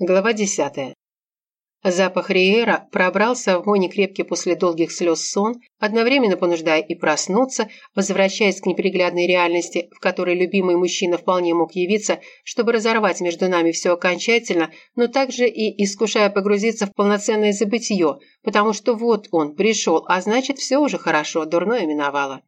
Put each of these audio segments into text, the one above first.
Глава десятая. Запах Риера пробрался в мой некрепкий после долгих слез сон, одновременно понуждая и проснуться, возвращаясь к неприглядной реальности, в которой любимый мужчина вполне мог явиться, чтобы разорвать между нами все окончательно, но также и искушая погрузиться в полноценное забытье, потому что вот он пришел, а значит все уже хорошо, дурное миновало.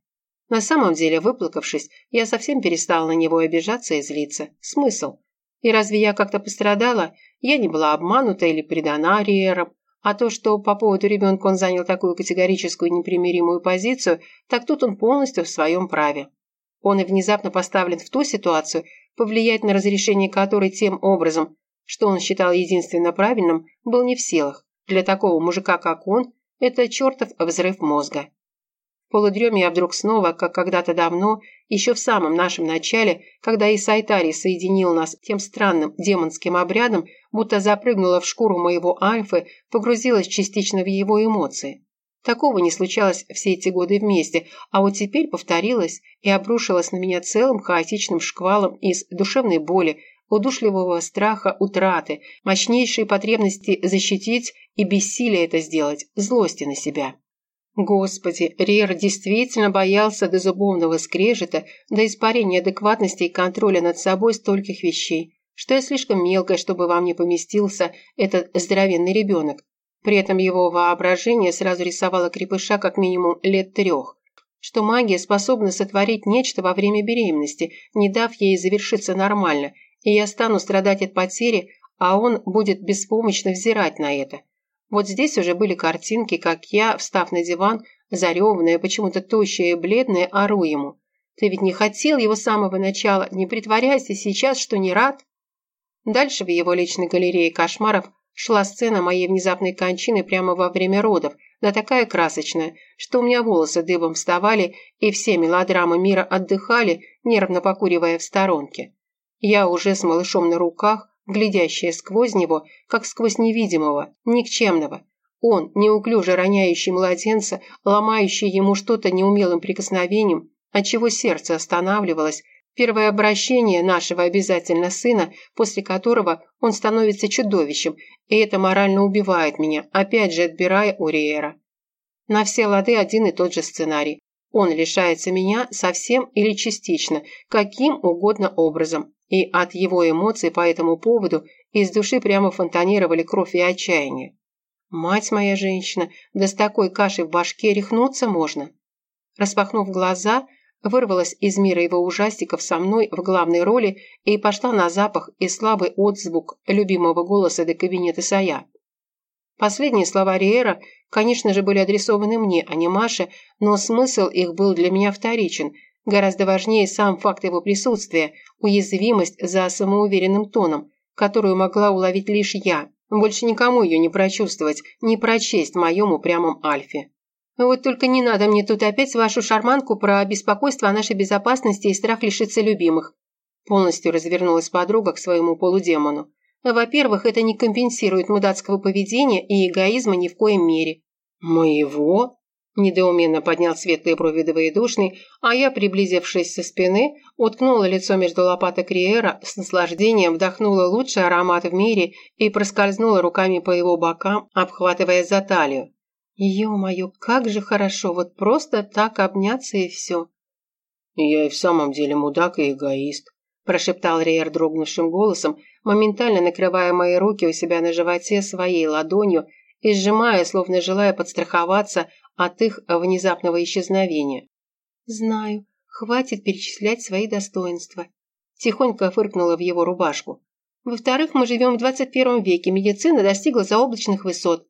На самом деле, выплакавшись, я совсем перестала на него обижаться и злиться. Смысл? И разве я как-то пострадала? Я не была обманута или предана Риером. А то, что по поводу ребенка он занял такую категорическую непримиримую позицию, так тут он полностью в своем праве. Он и внезапно поставлен в ту ситуацию, повлиять на разрешение которой тем образом, что он считал единственно правильным, был не в силах. Для такого мужика, как он, это чертов взрыв мозга. В полудреме я вдруг снова, как когда-то давно, еще в самом нашем начале, когда Исайтари соединил нас тем странным демонским обрядом, будто запрыгнула в шкуру моего альфы, погрузилась частично в его эмоции. Такого не случалось все эти годы вместе, а вот теперь повторилось и обрушилось на меня целым хаотичным шквалом из душевной боли, удушливого страха утраты, мощнейшей потребности защитить и бессилия это сделать, злости на себя. Господи, Рер действительно боялся до зубовного скрежета, до испарения адекватности и контроля над собой стольких вещей, что я слишком мелкая, чтобы вам не поместился этот здоровенный ребенок. При этом его воображение сразу рисовало крепыша как минимум лет трех, что магия способна сотворить нечто во время беременности, не дав ей завершиться нормально, и я стану страдать от потери, а он будет беспомощно взирать на это. Вот здесь уже были картинки, как я, встав на диван, зареванная, почему-то тощая и бледная, ору ему. «Ты ведь не хотел его с самого начала, не притворяйся сейчас, что не рад?» Дальше в его личной галерее кошмаров шла сцена моей внезапной кончины прямо во время родов, да такая красочная, что у меня волосы дыбом вставали, и все мелодрамы мира отдыхали, нервно покуривая в сторонке. Я уже с малышом на руках, глядящая сквозь него, как сквозь невидимого, никчемного. Он, неуклюже роняющий младенца, ломающий ему что-то неумелым прикосновением, отчего сердце останавливалось, первое обращение нашего обязательно сына, после которого он становится чудовищем, и это морально убивает меня, опять же отбирая у Риера. На все лады один и тот же сценарий. Он лишается меня совсем или частично, каким угодно образом, и от его эмоций по этому поводу из души прямо фонтанировали кровь и отчаяние. «Мать моя женщина, да с такой кашей в башке рехнуться можно!» Распахнув глаза, вырвалась из мира его ужастиков со мной в главной роли и пошла на запах и слабый отзвук любимого голоса до кабинета Сая. Последние слова Риера, конечно же, были адресованы мне, а не Маше, но смысл их был для меня вторичен – Гораздо важнее сам факт его присутствия, уязвимость за самоуверенным тоном, которую могла уловить лишь я. Больше никому ее не прочувствовать, не прочесть в моем упрямом Альфе. Вот только не надо мне тут опять вашу шарманку про беспокойство о нашей безопасности и страх лишиться любимых. Полностью развернулась подруга к своему полудемону. Во-первых, это не компенсирует мудацкого поведения и эгоизма ни в коем мере. «Моего?» Недоуменно поднял светлые брови двоедушный, а я, приблизившись со спины, уткнула лицо между лопаток Риера, с наслаждением вдохнула лучший аромат в мире и проскользнула руками по его бокам, обхватывая за талию. «Ё-моё, как же хорошо, вот просто так обняться и все!» «Я и в самом деле мудак и эгоист», – прошептал Риер дрогнувшим голосом, моментально накрывая мои руки у себя на животе своей ладонью и сжимая, словно желая подстраховаться от их внезапного исчезновения. «Знаю, хватит перечислять свои достоинства», – тихонько фыркнула в его рубашку. «Во-вторых, мы живем в 21 веке, медицина достигла заоблачных высот».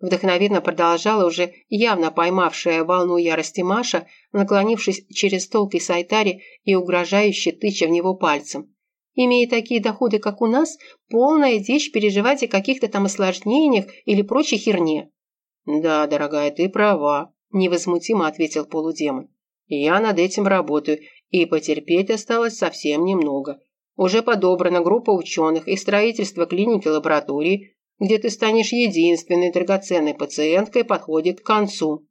Вдохновенно продолжала уже явно поймавшая волну ярости Маша, наклонившись через стол к Исайтаре и угрожающе тыча в него пальцем. Имея такие доходы, как у нас, полная дичь переживать о каких-то там осложнениях или прочей херне. «Да, дорогая, ты права», – невозмутимо ответил полудемон. «Я над этим работаю, и потерпеть осталось совсем немного. Уже подобрана группа ученых и строительство клиники-лаборатории, где ты станешь единственной драгоценной пациенткой, подходит к концу».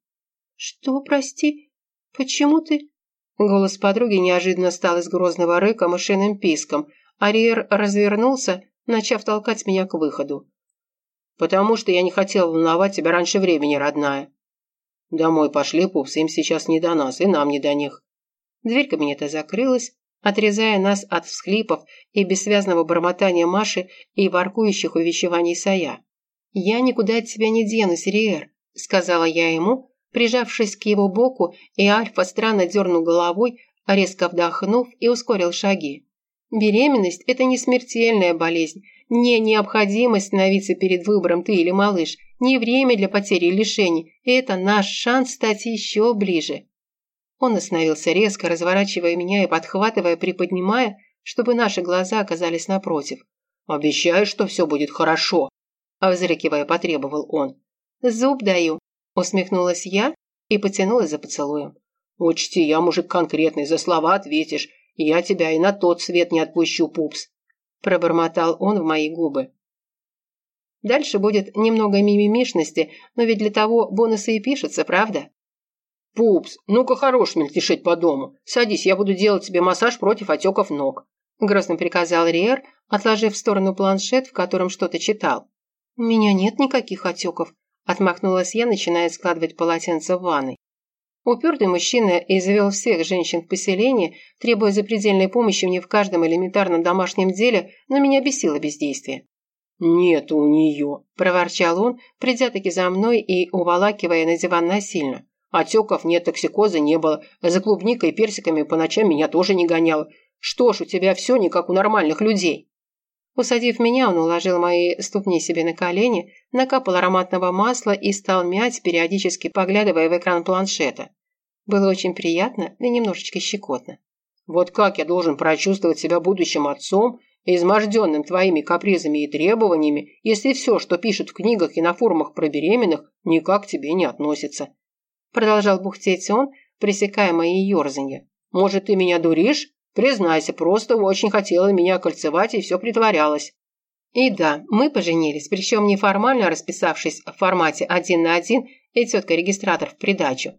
«Что, прости? Почему ты...» Голос подруги неожиданно стал из грозного рыка мышиным писком. Ариер развернулся, начав толкать меня к выходу. «Потому что я не хотел волновать тебя раньше времени, родная». «Домой пошли, пупс, им сейчас не до нас, и нам не до них». Дверь кабинета закрылась, отрезая нас от всхлипов и бессвязного бормотания Маши и воркующих увещеваний Сая. «Я никуда от тебя не денусь, Риэр», — сказала я ему, прижавшись к его боку, и Альфа странно дернул головой, резко вдохнув и ускорил шаги. «Беременность – это не смертельная болезнь, не необходимость становиться перед выбором ты или малыш, не время для потери и лишений, это наш шанс стать еще ближе». Он остановился резко, разворачивая меня и подхватывая, приподнимая, чтобы наши глаза оказались напротив. «Обещаю, что все будет хорошо», – взрыкивая, потребовал он. «Зуб даю», – усмехнулась я и потянулась за поцелуем. «Учти, я мужик конкретный, за слова ответишь. Я тебя и на тот свет не отпущу, пупс», – пробормотал он в мои губы. Дальше будет немного мимимишности, но ведь для того бонусы и пишутся, правда? «Пупс, ну-ка хорош мельтешить по дому. Садись, я буду делать тебе массаж против отеков ног», – грозно приказал Риер, отложив в сторону планшет, в котором что-то читал. «У меня нет никаких отеков», – отмахнулась я, начиная складывать полотенце в ванной. Упертый мужчина извел всех женщин в поселении, требуя запредельной помощи мне в каждом элементарном домашнем деле, но меня бесило бездействие. «Нет у нее», – проворчал он, придя таки за мной и уволакивая на диван насильно. Отеков нет, токсикоза не было. За клубникой и персиками по ночам меня тоже не гоняло. Что ж, у тебя все не как у нормальных людей. Усадив меня, он уложил мои ступни себе на колени, накапал ароматного масла и стал мять, периодически поглядывая в экран планшета. Было очень приятно и немножечко щекотно. Вот как я должен прочувствовать себя будущим отцом, изможденным твоими капризами и требованиями, если все, что пишут в книгах и на форумах про беременных, никак к тебе не относится. Продолжал бухтеть он, пресекая мои ерзанья. «Может, ты меня дуришь? Признайся, просто очень хотела меня кольцевать и все притворялась». И да, мы поженились, причем неформально расписавшись в формате один на один и тетка-регистратор в придачу.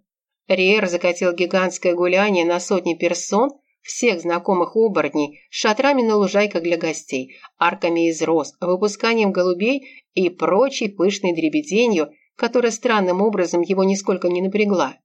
Риер закатил гигантское гуляние на сотни персон, всех знакомых оборотней, шатрами на лужайках для гостей, арками из роз, выпусканием голубей и прочей пышной дребеденью, которая странным образом его нисколько не напрягла.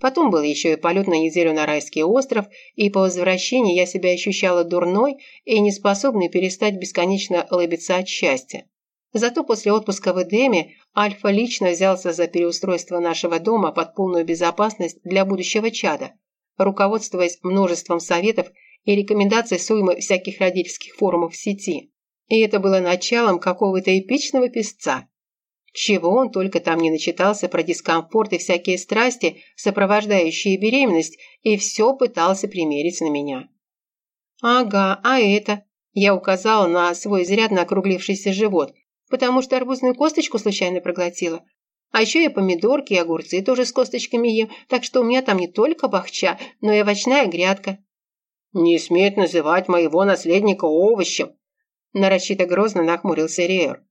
Потом был еще и полет на неделю на райский остров, и по возвращении я себя ощущала дурной и неспособной перестать бесконечно улыбиться от счастья. Зато после отпуска в Эдеме Альфа лично взялся за переустройство нашего дома под полную безопасность для будущего чада, руководствуясь множеством советов и рекомендаций с уймы всяких родительских форумов в сети. И это было началом какого-то эпичного песца, чего он только там не начитался про дискомфорт и всякие страсти, сопровождающие беременность, и все пытался примерить на меня. «Ага, а это?» Я указала на свой изрядно округлившийся живот, потому что арбузную косточку случайно проглотила. А еще я помидорки и огурцы тоже с косточками ем, так что у меня там не только бахча, но и овощная грядка. «Не смеет называть моего наследника овощем!» Нарочито грозно нахмурился Реер.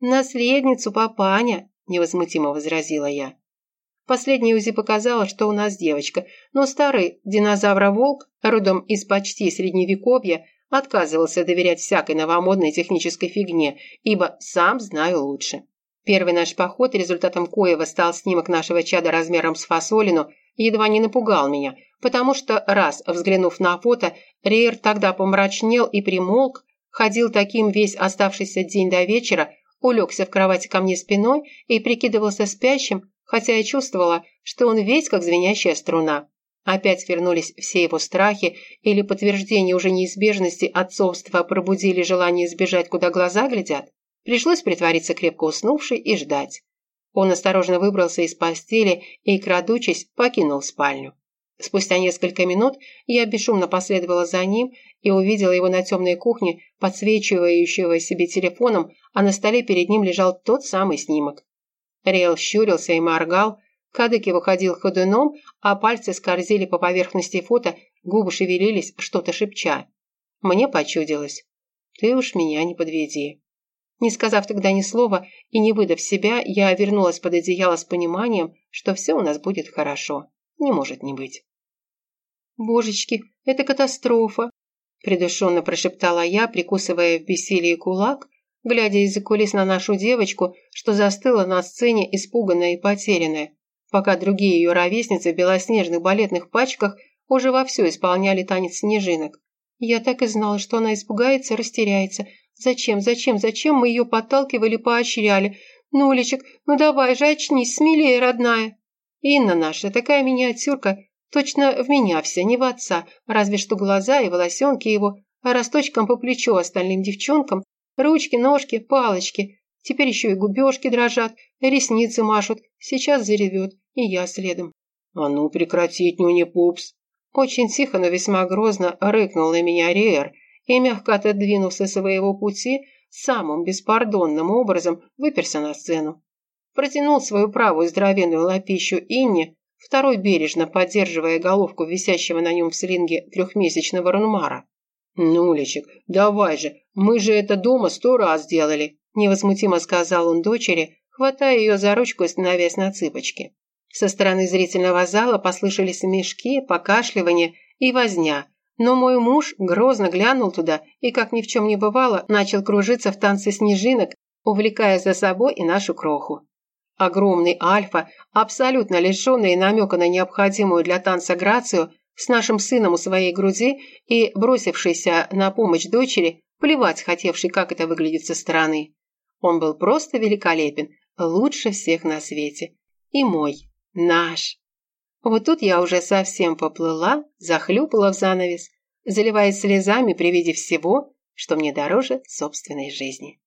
«Наследницу папаня», – невозмутимо возразила я. Последняя УЗИ показала, что у нас девочка, но старый динозавроволк, родом из почти средневековья, отказывался доверять всякой новомодной технической фигне, ибо сам знаю лучше. Первый наш поход, результатом коего стал снимок нашего чада размером с фасолину, едва не напугал меня, потому что, раз взглянув на фото, Рейер тогда помрачнел и примолк, ходил таким весь оставшийся день до вечера, улегся в кровати ко мне спиной и прикидывался спящим, хотя я чувствовала, что он весь как звенящая струна. Опять вернулись все его страхи или подтверждение уже неизбежности отцовства пробудили желание сбежать, куда глаза глядят. Пришлось притвориться крепко уснувшей и ждать. Он осторожно выбрался из постели и, крадучись, покинул спальню. Спустя несколько минут я бесшумно последовала за ним и увидела его на темной кухне, подсвечивающего себе телефоном, а на столе перед ним лежал тот самый снимок. Риэл щурился и моргал, кадык его ходил ходуном, а пальцы скользили по поверхности фото, губы шевелились, что-то шепча. Мне почудилось. «Ты уж меня не подведи». Не сказав тогда ни слова и не выдав себя, я вернулась под одеяло с пониманием, что все у нас будет хорошо. Не может не быть. «Божечки, это катастрофа!» – придушенно прошептала я, прикусывая в бессилии кулак, глядя из-за кулис на нашу девочку, что застыла на сцене испуганная и потерянная, пока другие ее ровесницы в белоснежных балетных пачках уже вовсю исполняли танец снежинок. Я так и знала, что она испугается, растеряется. Зачем, зачем, зачем мы ее подталкивали, поощряли? Нулечек, ну давай же, очнись, смелее, родная. Инна наша, такая миниатюрка, точно в меня вся, не в отца, разве что глаза и волосенки его, а росточком по плечу остальным девчонкам, ручки, ножки, палочки. Теперь еще и губежки дрожат, ресницы машут, сейчас заревет, и я следом. «А ну прекратить, нюни пупс!» Очень тихо, но весьма грозно рыкнул на меня Риэр и, мягко отодвинув своего пути, самым беспардонным образом выперся на сцену. Протянул свою правую здоровенную лапищу Инне, второй бережно поддерживая головку висящего на нем в слинге трехмесячного Рунмара. «Нулечек, давай же, мы же это дома сто раз делали», невозмутимо сказал он дочери, хватая ее за ручку и становясь на цыпочки. Со стороны зрительного зала послышались смешки, покашливание и возня, но мой муж грозно глянул туда и, как ни в чем не бывало, начал кружиться в танце снежинок, увлекая за собой и нашу кроху. Огромный альфа, абсолютно лишенный намека на необходимую для танца грацию, с нашим сыном у своей груди и бросившийся на помощь дочери, плевать хотевший, как это выглядит со стороны. Он был просто великолепен, лучше всех на свете. И мой. Наш. Вот тут я уже совсем поплыла, захлюпала в занавес, заливаясь слезами при виде всего, что мне дороже собственной жизни.